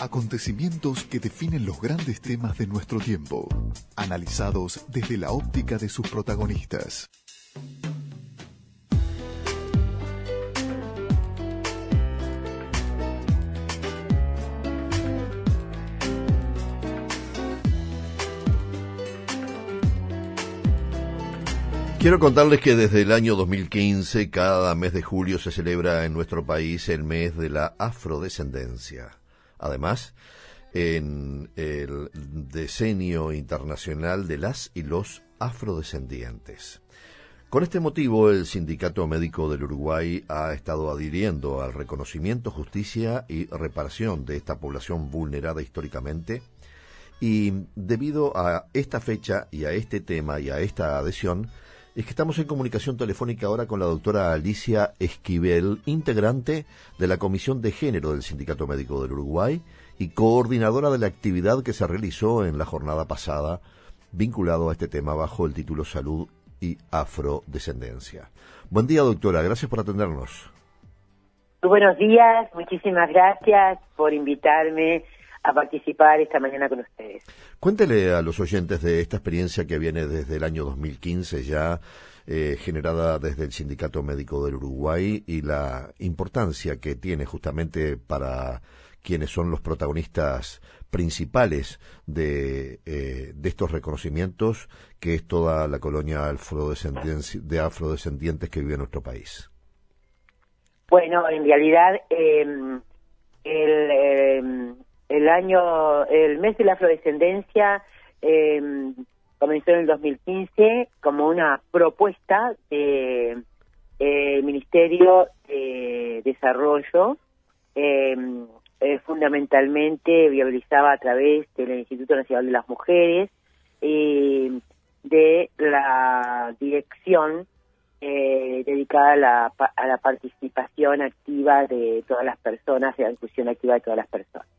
Acontecimientos que definen los grandes temas de nuestro tiempo, analizados desde la óptica de sus protagonistas. Quiero contarles que desde el año 2015, cada mes de julio se celebra en nuestro país el mes de la afrodescendencia. Además, en el decenio internacional de las y los afrodescendientes. Con este motivo, el Sindicato Médico del Uruguay ha estado adhiriendo al reconocimiento, justicia y reparación de esta población vulnerada históricamente. Y debido a esta fecha y a este tema y a esta adhesión, es que estamos en comunicación telefónica ahora con la doctora Alicia Esquivel, integrante de la Comisión de Género del Sindicato Médico del Uruguay y coordinadora de la actividad que se realizó en la jornada pasada vinculado a este tema bajo el título Salud y Afrodescendencia. Buen día, doctora. Gracias por atendernos. buenos días. Muchísimas gracias por invitarme a participar esta mañana con ustedes. Cuéntele a los oyentes de esta experiencia que viene desde el año 2015 ya, eh, generada desde el Sindicato Médico del Uruguay y la importancia que tiene justamente para quienes son los protagonistas principales de, eh, de estos reconocimientos, que es toda la colonia de afrodescendientes que vive en nuestro país. Bueno, en realidad em, el, el año, el mes de la afrodescendencia eh, comenzó en el 2015 como una propuesta del de, Ministerio de Desarrollo, eh, eh, fundamentalmente viabilizaba a través del Instituto Nacional de las Mujeres y de la dirección eh, dedicada a la, a la participación activa de todas las personas, de la inclusión activa de todas las personas.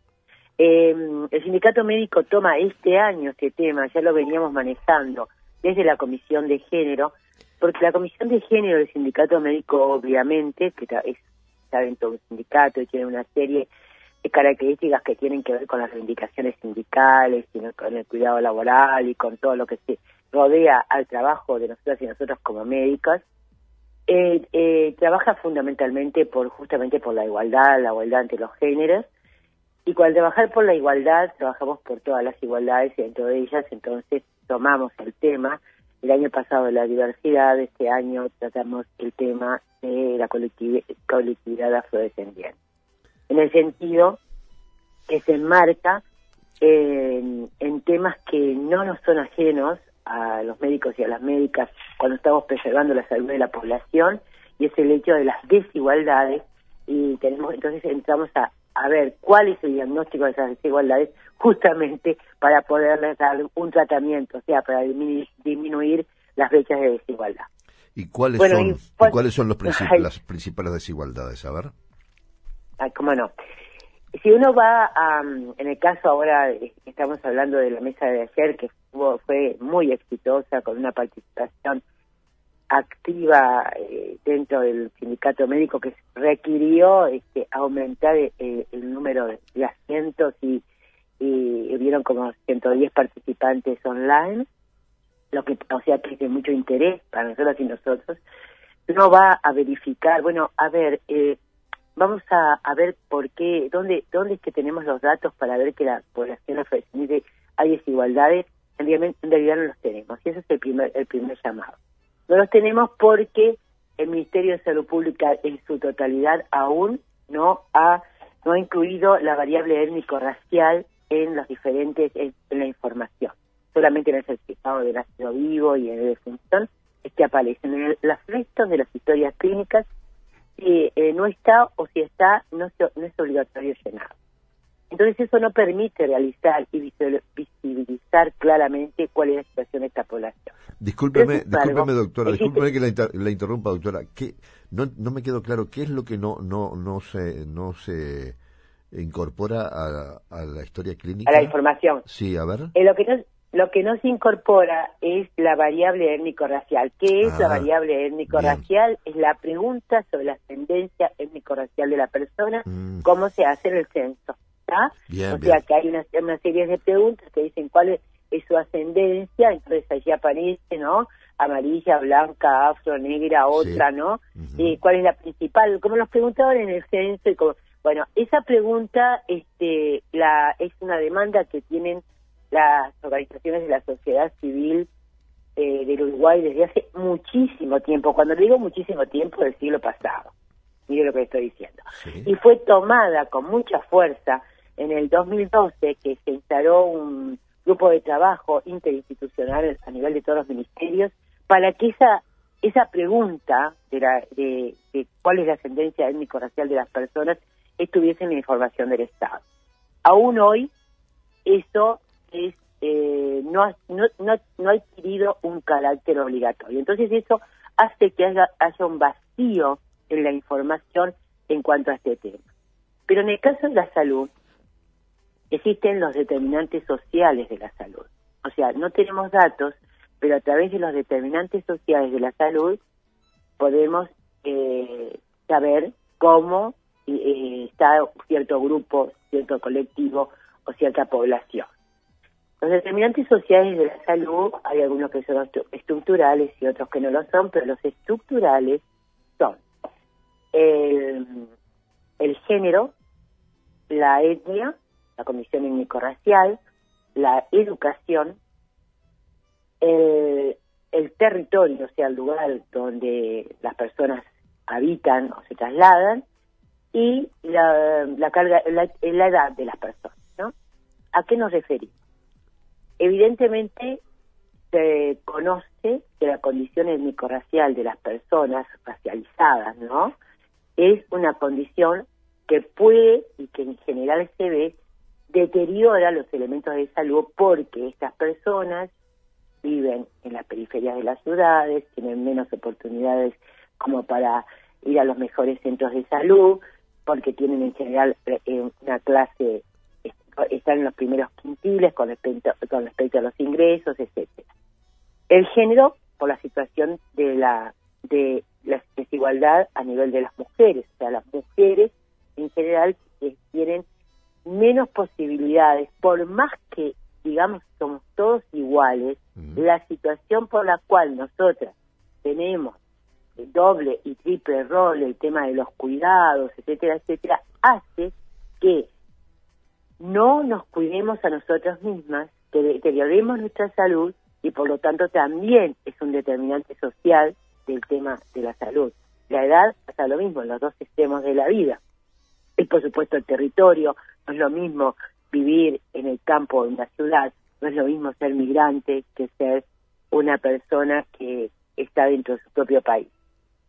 Eh, el sindicato médico toma este año este tema, ya lo veníamos manejando desde la comisión de género, porque la comisión de género del sindicato médico, obviamente, que es, dentro de un sindicato y tiene una serie de características que tienen que ver con las reivindicaciones sindicales, con el cuidado laboral y con todo lo que se rodea al trabajo de nosotras y nosotros como médicos, eh, eh, trabaja fundamentalmente por justamente por la igualdad, la igualdad entre los géneros, y cuando trabajar por la igualdad, trabajamos por todas las igualdades y dentro de ellas, entonces tomamos el tema. El año pasado la diversidad, este año tratamos el tema de la colectividad afrodescendiente. En el sentido que se enmarca en, en temas que no nos son ajenos a los médicos y a las médicas cuando estamos preservando la salud de la población, y es el hecho de las desigualdades y tenemos entonces entramos a a ver cuál es el diagnóstico de esas desigualdades justamente para poderles dar un tratamiento, o sea, para disminuir, las brechas de desigualdad. ¿Y cuáles son, cuáles son los las principales desigualdades? A ver. ¿Cómo no? Si uno va a, en el caso ahora, estamos hablando de la mesa de ayer, que fue muy exitosa, con una participación activa eh, dentro del sindicato médico que requirió este, aumentar eh, el número de asientos y, vieron como 110 participantes online, lo que o sea que es de mucho interés para nosotros y nosotros. No va a verificar, bueno, a ver, eh, vamos a, a ver por qué, dónde, dónde es que tenemos los datos para ver que la población ofrece hay desigualdades, en realidad, en realidad no los tenemos, y ese es el primer, el primer llamado. No los tenemos porque el Ministerio de Salud Pública en su totalidad aún no ha no ha incluido la variable étnico-racial en los diferentes en, la información. Solamente en el certificado de nacido vivo y en el defunción es que aparecen en los restos de las historias clínicas si eh, no está o si está no, no es obligatorio llenar. Entonces eso no permite realizar y visibilizar claramente cuál es la situación de esta población. Discúlpeme, discúlpeme doctora, discúlpeme que la, interrumpa doctora, que no, no me quedó claro qué es lo que no no no se no se incorpora a, la historia clínica. A la información. Sí, a ver. Eh, lo que no lo que no se incorpora es la variable étnico-racial. ¿Qué es la ah, variable étnico-racial? Es la pregunta sobre la tendencia étnico-racial de la persona, mm. cómo se hace en el censo. ¿Está? o sea que hay una, una serie de preguntas que dicen cuál es, su ascendencia, entonces allí aparece, ¿no? Amarilla, blanca, afro, negra, otra, ¿no? y ¿Cuál es la principal? Como nos preguntaban en el censo y como, bueno, esa pregunta este, la, es una demanda que tienen las organizaciones de la sociedad civil eh, del Uruguay desde hace muchísimo tiempo. Cuando digo muchísimo tiempo, del siglo pasado. Mire lo que estoy diciendo. Y fue tomada con mucha fuerza en el 2012 que se instaló un grupo de trabajo interinstitucional a nivel de todos los ministerios para que esa esa pregunta de, la, de, de cuál es la ascendencia étnico-racial de las personas estuviese en la información del Estado. Aún hoy eso es eh, no, no, no, ha adquirido un carácter obligatorio. Entonces eso hace que haya, haya un vacío en la información en cuanto a este tema. Pero en el caso de la salud, existen los determinantes sociales de la salud. O sea, no tenemos datos, pero a través de los determinantes sociales de la salud podemos eh, saber cómo eh, está cierto grupo, cierto colectivo o cierta población. Los determinantes sociales de la salud, hay algunos que son estructurales y otros que no lo son, pero los estructurales son el, género, la etnia, la comisión étnico-racial, la educación, el, el territorio, o sea, el lugar donde las personas habitan o se trasladan, y la, la carga, la, la edad de las personas, ¿no? ¿A qué nos referimos? Evidentemente se conoce que la condición étnico-racial de las personas racializadas, ¿no? Es una condición que puede y que en general se ve deteriora los elementos de salud porque estas personas viven en la periferia de las ciudades, tienen menos oportunidades como para ir a los mejores centros de salud, porque tienen en general eh, una clase están en los primeros quintiles con respecto, con respecto a los ingresos, etcétera. El género por la situación de la de la desigualdad a nivel de las mujeres, o sea, las mujeres en general tienen menos posibilidades, por más que digamos somos todos iguales, la situación por la cual nosotras tenemos doble y triple rol, el tema de los cuidados, etcétera, etcétera, hace que no nos cuidemos a nosotras mismas, que deterioremos nuestra salud y por lo tanto también es un determinante social del tema de la salud. La edad pasa lo mismo en los dos extremos de la vida. Y por supuesto el territorio, no es lo mismo vivir en el campo o en la ciudad, no es lo mismo ser migrante que ser una persona que está dentro de su propio país.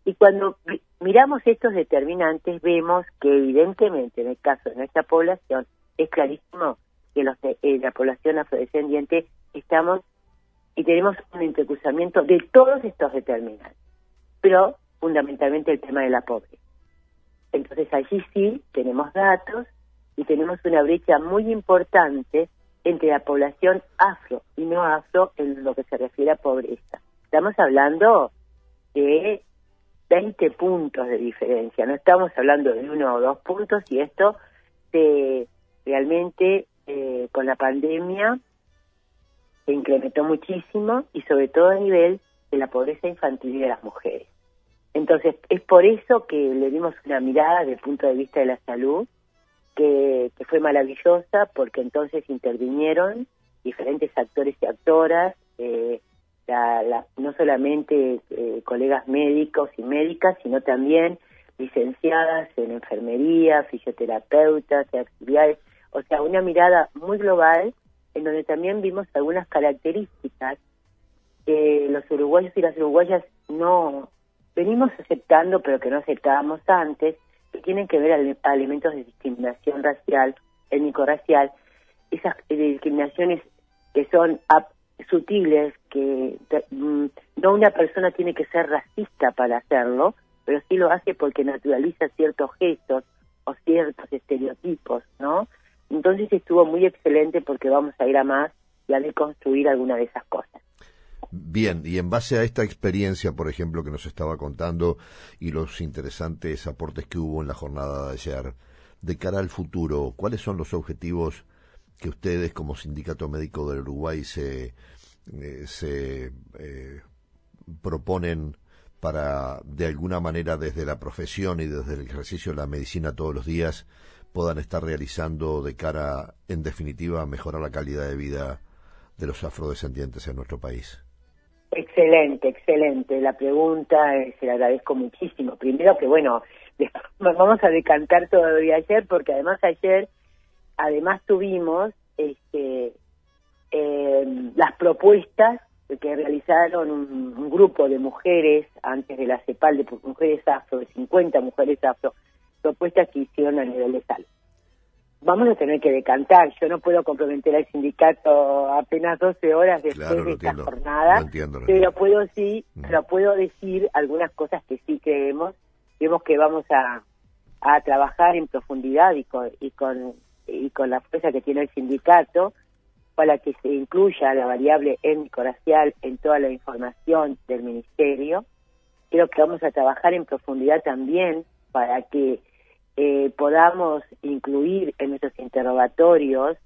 Y cuando miramos estos determinantes vemos que evidentemente en el caso de nuestra población es clarísimo que los de, eh, la población afrodescendiente estamos y tenemos un entrecruzamiento de todos estos determinantes, pero fundamentalmente el tema de la pobreza. Entonces allí sí tenemos datos y tenemos una brecha muy importante entre la población afro y no afro en lo que se refiere a pobreza. Estamos hablando de 20 puntos de diferencia, no estamos hablando de uno o dos puntos y esto se realmente eh, con la pandemia se incrementó muchísimo y sobre todo a nivel de la pobreza infantil y de las mujeres. Entonces, es por eso que le dimos una mirada desde el punto de vista de la salud, que, fue maravillosa, porque entonces intervinieron diferentes actores y actoras, eh, no solamente eh, colegas médicos y médicas, sino también licenciadas en enfermería, fisioterapeutas, auxiliares, o sea, una mirada muy global en donde también vimos algunas características que los uruguayos y las uruguayas no venimos aceptando, pero que no aceptábamos antes, que tienen que ver a, elementos de discriminación racial, étnico-racial, esas discriminaciones que son sutiles, que mm, no una persona tiene que ser racista para hacerlo, pero sí lo hace porque naturaliza ciertos gestos o ciertos estereotipos, ¿no? Entonces estuvo muy excelente porque vamos a ir a más y a reconstruir alguna de esas cosas. Bien, y en base a esta experiencia, por ejemplo, que nos estaba contando y los interesantes aportes que hubo en la jornada de ayer, de cara al futuro, ¿cuáles son los objetivos que ustedes como Sindicato Médico del Uruguay se, eh, se eh, proponen para, de alguna manera, desde la profesión y desde el ejercicio de la medicina todos los días, puedan estar realizando de cara, en definitiva, a mejorar la calidad de vida de los afrodescendientes en nuestro país? Excelente, excelente. La pregunta eh, se la agradezco muchísimo. Primero que, bueno, vamos a decantar de ayer porque además ayer, además tuvimos este, eh, las propuestas que realizaron un, grupo de mujeres antes de la CEPAL, de mujeres afro, de 50 mujeres afro, propuestas que hicieron a nivel de salud. Vamos a tener que decantar. Yo no puedo comprometer al sindicato apenas 12 horas después de esta jornada, pero puedo sí, mm. pero puedo decir algunas cosas que sí creemos. Creemos que vamos a, a trabajar en profundidad y con, y con y con la fuerza que tiene el sindicato para que se incluya la variable étnico-racial en toda la información del ministerio. Creo que vamos a trabajar en profundidad también para que eh, podamos incluir en nuestros interrogatorios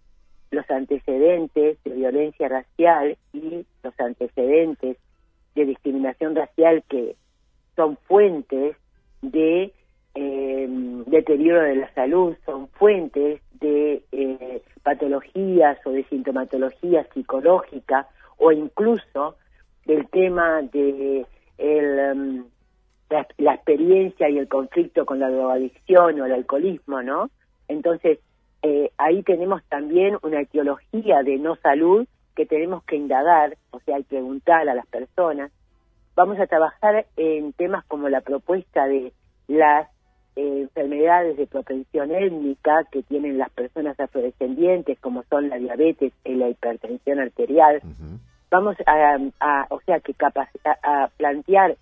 los antecedentes de violencia racial y los antecedentes de discriminación racial que son fuentes de eh, deterioro de la salud, son fuentes de eh, patologías o de sintomatología psicológica o incluso del tema de el, em, la, experiencia y el conflicto con la drogadicción o el alcoholismo, ¿no? Entonces, eh, ahí tenemos también una etiología de no salud que tenemos que indagar, o sea, hay que preguntar a las personas. Vamos a trabajar en temas como la propuesta de las eh, enfermedades de propensión étnica que tienen las personas afrodescendientes, como son la diabetes y la hipertensión arterial. Vamos a, o sea, que a, plantear,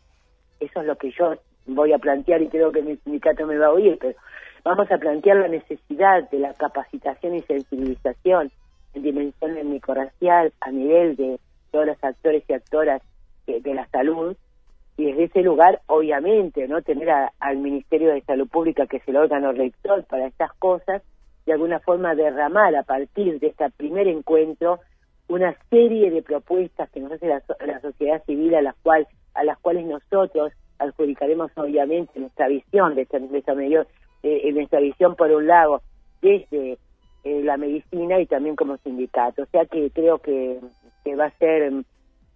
eso es lo que yo voy a plantear y creo que mi sindicato me va a oír, pero vamos a plantear la necesidad de la capacitación y sensibilización en dimensión étnico-racial a nivel de todos los actores y actoras de la salud. Y desde ese lugar, obviamente, no tener al Ministerio de Salud Pública, que es el órgano rector para estas cosas, de alguna forma derramar a partir de este primer encuentro una serie de propuestas que nos hace la, sociedad civil a las, cual, a las cuales nosotros adjudicaremos obviamente nuestra visión de esta, nuestra, mayor, eh, nuestra visión por un lado desde eh, la medicina y también como sindicato. O sea que creo que, que va a ser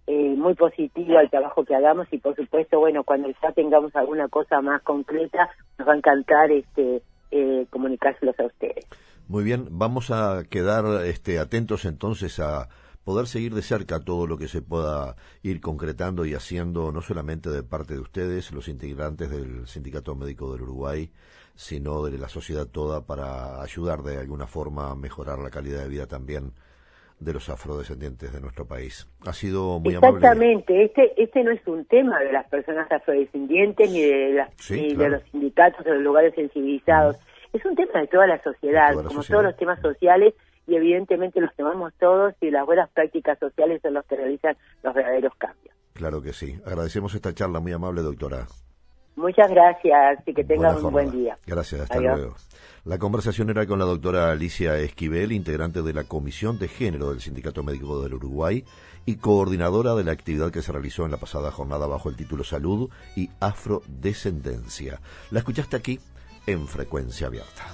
eh, muy positivo al trabajo que hagamos y por supuesto, bueno, cuando ya tengamos alguna cosa más concreta, nos va a encantar este eh, comunicárselos a ustedes. Muy bien, vamos a quedar este, atentos entonces a poder seguir de cerca todo lo que se pueda ir concretando y haciendo, no solamente de parte de ustedes, los integrantes del Sindicato Médico del Uruguay, sino de la sociedad toda para ayudar de alguna forma a mejorar la calidad de vida también de los afrodescendientes de nuestro país. Ha sido muy Exactamente, este, este no es un tema de las personas afrodescendientes ni de, las, de los sindicatos de los lugares sensibilizados. Es un tema de toda la sociedad, como todos los temas sociales, y evidentemente los tomamos todos y las buenas prácticas sociales son los que realizan los verdaderos cambios. Claro que sí. Agradecemos esta charla muy amable, doctora. Muchas gracias y que tengan un buen día. Gracias, hasta luego. La conversación era con la doctora Alicia Esquivel, integrante de la Comisión de Género del Sindicato Médico del Uruguay y coordinadora de la actividad que se realizó en la pasada jornada bajo el título Salud y Afrodescendencia. La escuchaste aquí en Frecuencia Abierta.